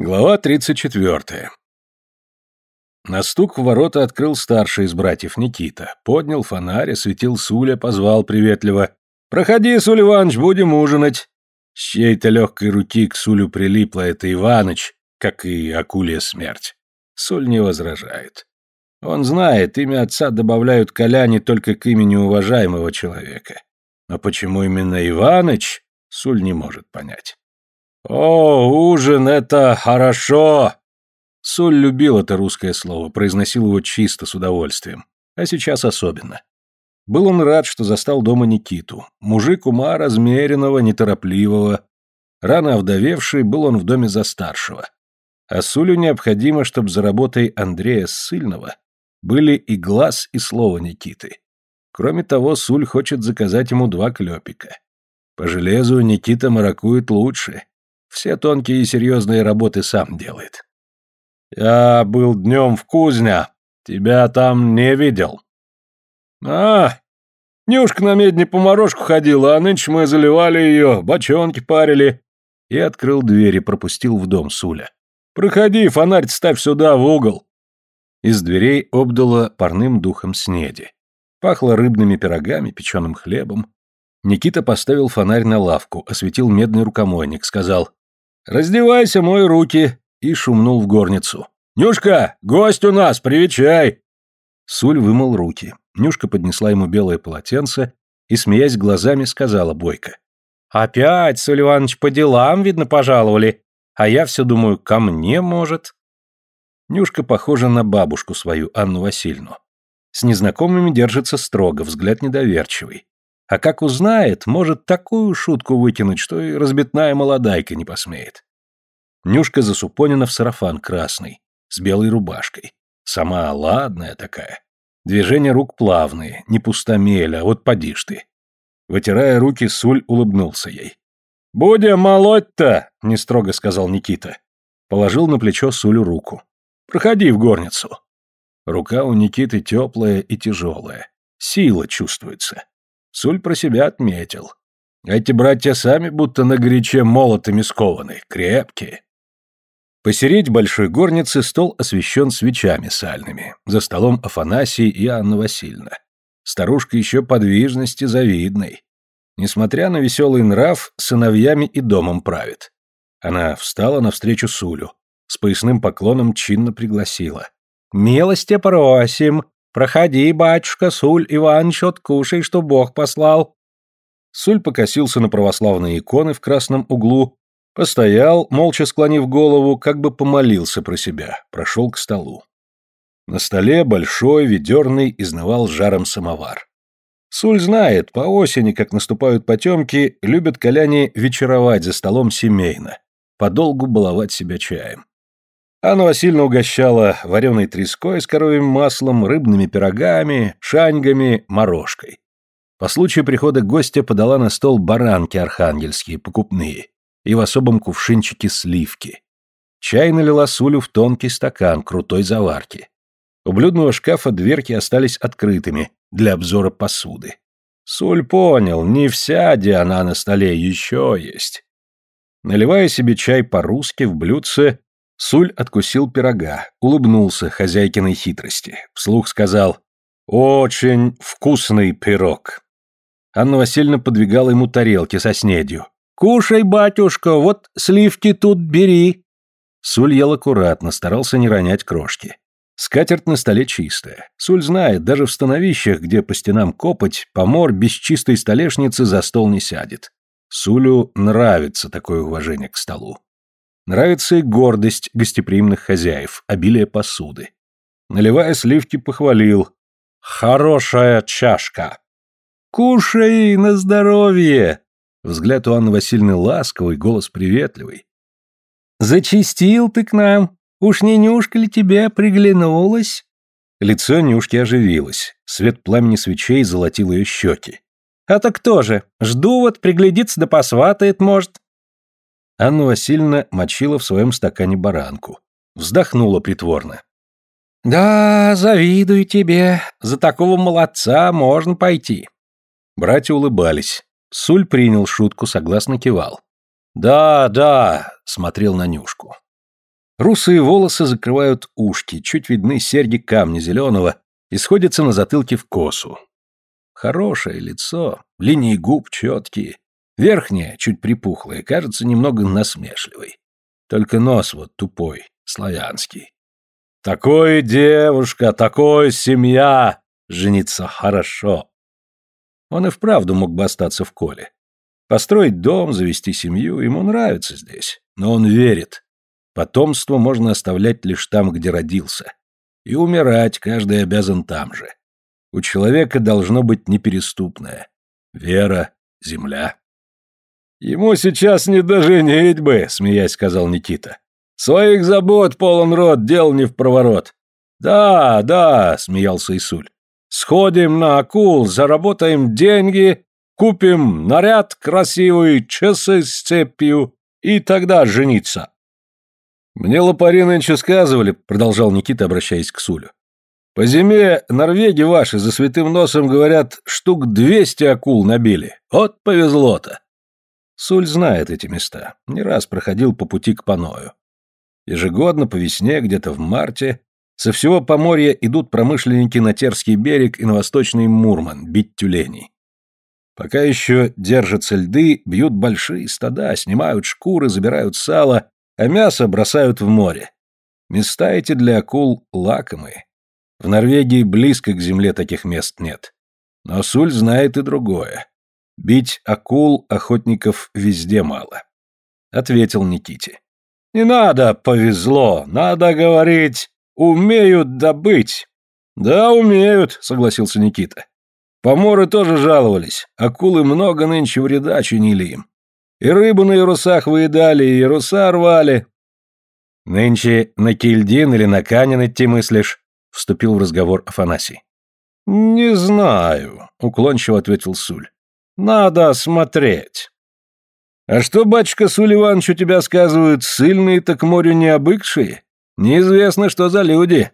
Глава 34. На стук в ворота открыл старший из братьев Никита. Поднял фонарь, осветил Суля, позвал приветливо. «Проходи, Суль Иваныч, будем ужинать». С чьей-то легкой руки к Сулю прилипла это Иваныч, как и акулья смерть. Суль не возражает. Он знает, имя отца добавляют коляне только к имени уважаемого человека. Но почему именно Иваныч, Суль не может понять. «О, ужин — это хорошо!» Соль любил это русское слово, произносил его чисто, с удовольствием. А сейчас особенно. Был он рад, что застал дома Никиту. Мужик ума размеренного, неторопливого. Рано овдовевший, был он в доме за старшего. А Сулю необходимо, чтобы за работой Андрея Ссыльного были и глаз, и слово Никиты. Кроме того, Суль хочет заказать ему два клепика. По железу Никита маракует лучше. Все тонкие и серьезные работы сам делает. Я был днем в Кузня. Тебя там не видел. А, Нюшка на медне по морожку ходила, а нынче мы заливали ее, бочонки парили. И открыл дверь и пропустил в дом Суля. Проходи, фонарь ставь сюда, в угол. Из дверей обдало парным духом снеди. Пахло рыбными пирогами, печеным хлебом. Никита поставил фонарь на лавку, осветил медный рукомойник, сказал «Раздевайся, мой руки!» и шумнул в горницу. «Нюшка, гость у нас, привечай!» Суль вымыл руки. Нюшка поднесла ему белое полотенце и, смеясь глазами, сказала бойко. «Опять, Суль Иванович, по делам, видно, пожаловали. А я все думаю, ко мне, может?» Нюшка похожа на бабушку свою, Анну Васильевну. С незнакомыми держится строго, взгляд недоверчивый. А как узнает, может такую шутку выкинуть, что и разбитная молодайка не посмеет. Нюшка засупонена в сарафан красный, с белой рубашкой. Сама ладная такая. Движения рук плавные, не пустомель, а вот поди ж ты. Вытирая руки, Суль улыбнулся ей. «Будем молоть-то!» — не строго сказал Никита. Положил на плечо Сулю руку. «Проходи в горницу». Рука у Никиты теплая и тяжелая. Сила чувствуется. Суль про себя отметил. Эти братья сами будто на горяче молотами скованы, крепкие. Посередь большой горницы стол освещен свечами сальными. За столом Афанасий и Анна Васильевна. Старушка еще подвижности завидной. Несмотря на веселый нрав, сыновьями и домом правит. Она встала навстречу Сулю. С поясным поклоном чинно пригласила. «Милости просим! Проходи, батюшка, Суль Иванович, откушай, что Бог послал. Суль покосился на православные иконы в красном углу, постоял, молча склонив голову, как бы помолился про себя, прошел к столу. На столе большой, ведерный, изнывал жаром самовар. Суль знает, по осени, как наступают потемки, любят коляне вечеровать за столом семейно, подолгу баловать себя чаем. Анна Васильевна угощала вареной треской с коровьим маслом, рыбными пирогами, шаньгами, морожкой. По случаю прихода гостя подала на стол баранки архангельские, покупные, и в особом кувшинчике сливки. Чай налила Сулю в тонкий стакан крутой заварки. У блюдного шкафа дверки остались открытыми для обзора посуды. Суль понял, не вся Диана на столе еще есть. Наливая себе чай по-русски в блюдце, Суль откусил пирога, улыбнулся хозяйкиной хитрости. Вслух сказал «Очень вкусный пирог». Анна Васильевна подвигала ему тарелки со снедью. «Кушай, батюшка, вот сливки тут бери». Суль ел аккуратно, старался не ронять крошки. Скатерть на столе чистая. Суль знает, даже в становищах, где по стенам копоть, помор без чистой столешницы за стол не сядет. Сулю нравится такое уважение к столу. Нравится и гордость гостеприимных хозяев, обилие посуды. Наливая сливки, похвалил. «Хорошая чашка!» «Кушай на здоровье!» Взгляд у Анны Васильевны ласковый, голос приветливый. «Зачистил ты к нам? Уж не Нюшка ли тебе приглянулась?» Лицо Нюшки оживилось. Свет пламени свечей золотил ее щеки. «А то кто же? Жду вот, приглядится да посватает, может. Анна Васильевна мочила в своем стакане баранку. Вздохнула притворно. «Да, завидую тебе. За такого молодца можно пойти». Братья улыбались. Суль принял шутку, согласно кивал. «Да, да», — смотрел на Нюшку. Русые волосы закрывают ушки, чуть видны серьги камня зеленого и сходятся на затылке в косу. Хорошее лицо, линии губ четкие, верхняя, чуть припухлая, кажется немного насмешливой. Только нос вот тупой, славянский. Такой девушка, такой семья, жениться хорошо. Он и вправду мог бы остаться в Коле. Построить дом, завести семью, ему нравится здесь. Но он верит. Потомство можно оставлять лишь там, где родился. И умирать каждый обязан там же. У человека должно быть непереступное. Вера, земля. «Ему сейчас не доженить бы», — смеясь сказал Никита. «Своих забот полон рот, дел не в проворот». «Да, да», — смеялся Исуль. «Сходим на акул, заработаем деньги, купим наряд красивый, часы с цепью, и тогда жениться». «Мне лопари нынче сказывали», — продолжал Никита, обращаясь к Сулю. «По зиме Норвеги ваши за святым носом, говорят, штук двести акул набили. Вот повезло-то». Суль знает эти места, не раз проходил по пути к Паною. Ежегодно по весне, где-то в марте, со всего Поморья идут промышленники на Терский берег и на Восточный Мурман бить тюленей. Пока еще держатся льды, бьют большие стада, снимают шкуры, забирают сало, а мясо бросают в море. Места эти для акул лакомые. В Норвегии близко к земле таких мест нет. Но Суль знает и другое. Бить акул охотников везде мало. Ответил Никите. Не надо, повезло, надо говорить, умеют добыть. Да, умеют, согласился Никита. Поморы тоже жаловались, акулы много нынче вреда чинили им. И рыбу на ярусах выедали, и яруса рвали. Нынче на Кильдин или на Канин идти мыслишь? Вступил в разговор Афанасий. Не знаю, уклончиво ответил Суль. Надо смотреть. А что, батюшка Суль Иванович, у тебя сказывают, сильные так морю не обыкшие? Неизвестно, что за люди.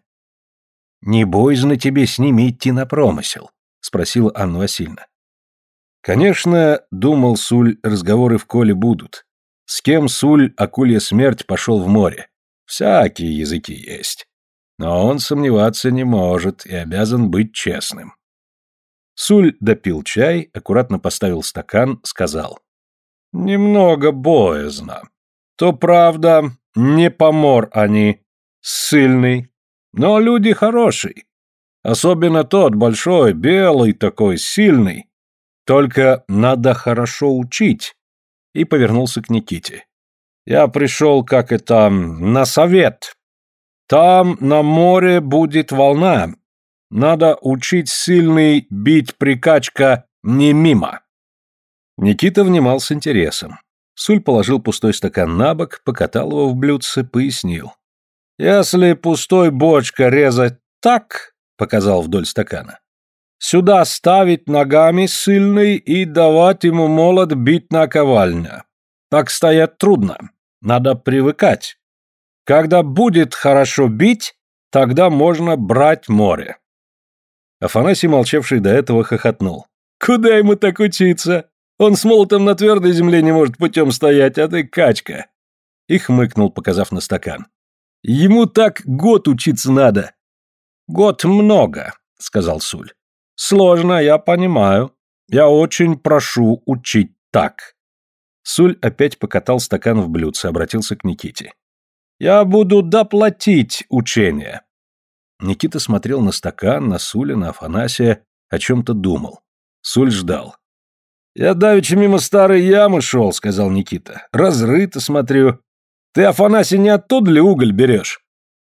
Не боязно тебе с ними идти на промысел, спросила Анна Васильевна. Конечно, думал Суль, разговоры в коле будут. С кем Суль, акулья смерть, пошел в море? Всякие языки есть. Но он сомневаться не может и обязан быть честным. Суль допил чай, аккуратно поставил стакан, сказал. «Немного боязно. То правда, не помор они, сильный, но люди хороший. Особенно тот большой, белый такой, сильный. Только надо хорошо учить. И повернулся к Никите. Я пришел, как это, на совет. Там на море будет волна. Надо учить сильный бить прикачка не мимо. Никита внимал с интересом. Суль положил пустой стакан на бок, покатал его в блюдце, пояснил. «Если пустой бочка резать так, — показал вдоль стакана, Сюда ставить ногами сильный и давать ему молот бить на ковальня. Так стоять трудно. Надо привыкать. Когда будет хорошо бить, тогда можно брать море. Афанасий, молчавший до этого, хохотнул. «Куда ему так учиться? Он с молотом на твердой земле не может путем стоять, а ты качка!» И хмыкнул, показав на стакан. «Ему так год учиться надо!» «Год много», — сказал Суль. Сложно, я понимаю. Я очень прошу учить так. Суль опять покатал стакан в блюдце, обратился к Никите. Я буду доплатить учение. Никита смотрел на стакан, на Суля, на Афанасия, о чем-то думал. Суль ждал. «Я давеча мимо старой ямы шел», — сказал Никита. «Разрыто смотрю. Ты, Афанасий, не оттуда ли уголь берешь?»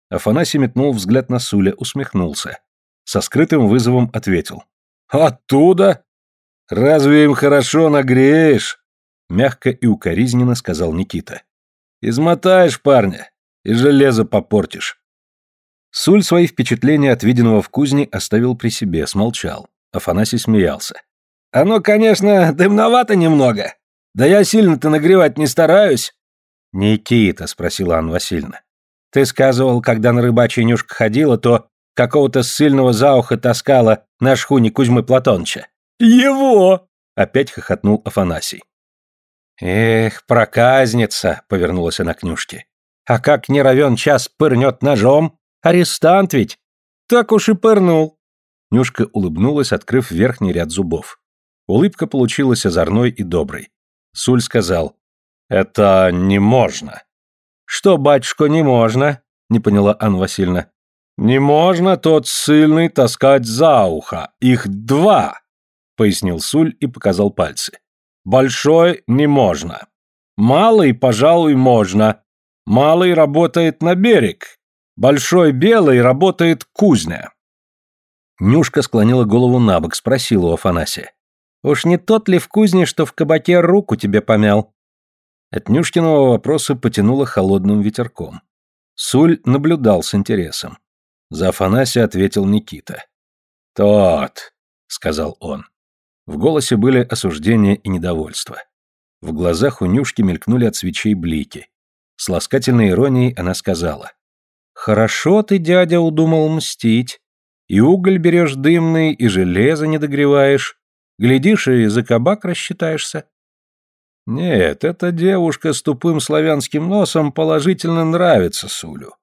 Афанасий метнул взгляд на Суля, усмехнулся со скрытым вызовом ответил. «Оттуда? Разве им хорошо нагреешь?» Мягко и укоризненно сказал Никита. «Измотаешь парня и железо попортишь». Суль свои впечатления от виденного в кузне оставил при себе, смолчал. Афанасий смеялся. «Оно, конечно, дымновато немного. Да я сильно-то нагревать не стараюсь». «Никита», — спросила Анна Васильевна, — «ты сказывал, когда на рыбачий нюшка ходила, то какого-то ссыльного за ухо таскала на шхуне Кузьмы Платоныча. «Его!» — опять хохотнул Афанасий. «Эх, проказница!» — повернулась она к Нюшке. А как не равен час пырнет ножом? Арестант ведь! Так уж и пырнул!» Нюшка улыбнулась, открыв верхний ряд зубов. Улыбка получилась озорной и доброй. Суль сказал, «Это не можно». «Что, батюшка, не можно?» — не поняла Анна Васильевна. «Не можно тот сильный таскать за ухо. Их два!» — пояснил Суль и показал пальцы. «Большой не можно. Малый, пожалуй, можно. Малый работает на берег. Большой белый работает кузня». Нюшка склонила голову на бок, спросила у Афанасия. «Уж не тот ли в кузне, что в кабаке руку тебе помял?» От Нюшкиного вопроса потянуло холодным ветерком. Суль наблюдал с интересом. За Афанасия ответил Никита. «Тот», — сказал он. В голосе были осуждение и недовольство. В глазах у Нюшки мелькнули от свечей блики. С ласкательной иронией она сказала. «Хорошо ты, дядя, удумал мстить. И уголь берешь дымный, и железо не догреваешь. Глядишь, и за кабак рассчитаешься». Нет, эта девушка с тупым славянским носом положительно нравится Сулю.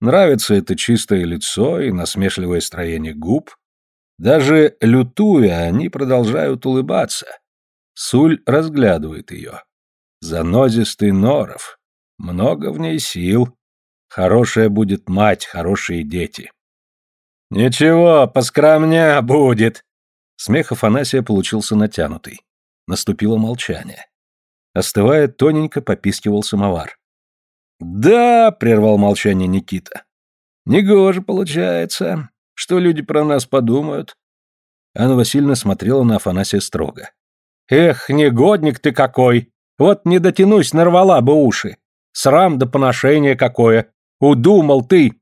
Нравится это чистое лицо и насмешливое строение губ. Даже лютуя, они продолжают улыбаться. Суль разглядывает ее. Занозистый норов. Много в ней сил. Хорошая будет мать, хорошие дети. «Ничего, поскромня будет!» Смех Афанасия получился натянутый. Наступило молчание. Остывая, тоненько попискивал самовар. «Да», — прервал молчание Никита. «Негоже получается. Что люди про нас подумают?» Анна Васильевна смотрела на Афанасия строго. «Эх, негодник ты какой! Вот не дотянусь, нарвала бы уши! Срам да поношение какое! Удумал ты!»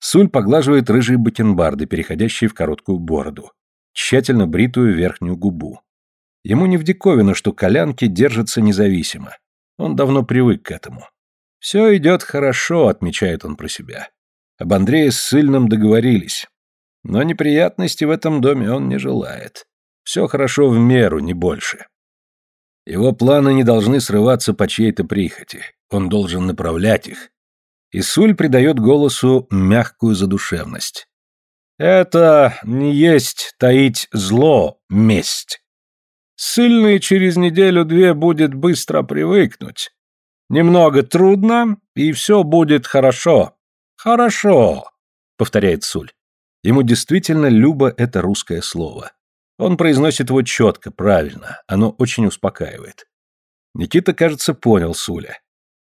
Суль поглаживает рыжие бакенбарды, переходящие в короткую бороду, тщательно бритую верхнюю губу. Ему не в диковину, что колянки держатся независимо. Он давно привык к этому. «Все идет хорошо», — отмечает он про себя. Об Андрее с Сыльным договорились. Но неприятностей в этом доме он не желает. Все хорошо в меру, не больше. Его планы не должны срываться по чьей-то прихоти. Он должен направлять их. И Суль придает голосу мягкую задушевность. Это не есть таить зло, месть. Сильный через неделю-две будет быстро привыкнуть. Немного трудно, и все будет хорошо. Хорошо, повторяет Суль. Ему действительно любо это русское слово. Он произносит его четко, правильно, оно очень успокаивает. Никита, кажется, понял Суля.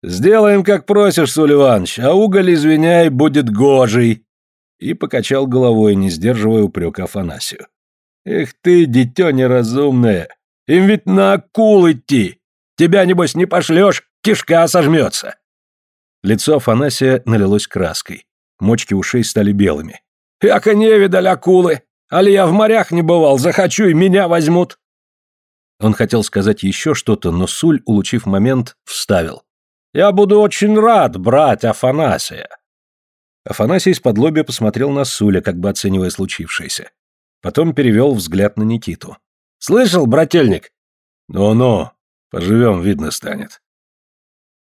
«Сделаем, как просишь, Суль Иванович, а уголь, извиняй, будет гожий!» И покачал головой, не сдерживая упрека Афанасию. «Эх ты, дитё неразумное! Им ведь на акул идти! Тебя, небось, не пошлешь, кишка сожмется!» Лицо Афанасия налилось краской. Мочки ушей стали белыми. «Яко не видаль акулы! Али я в морях не бывал, захочу и меня возьмут!» Он хотел сказать еще что-то, но Суль, улучив момент, вставил. «Я буду очень рад брать Афанасия!» Афанасий из-под лобья посмотрел на Суля, как бы оценивая случившееся. Потом перевел взгляд на Никиту. «Слышал, брательник?» «Ну-ну, поживем, видно станет».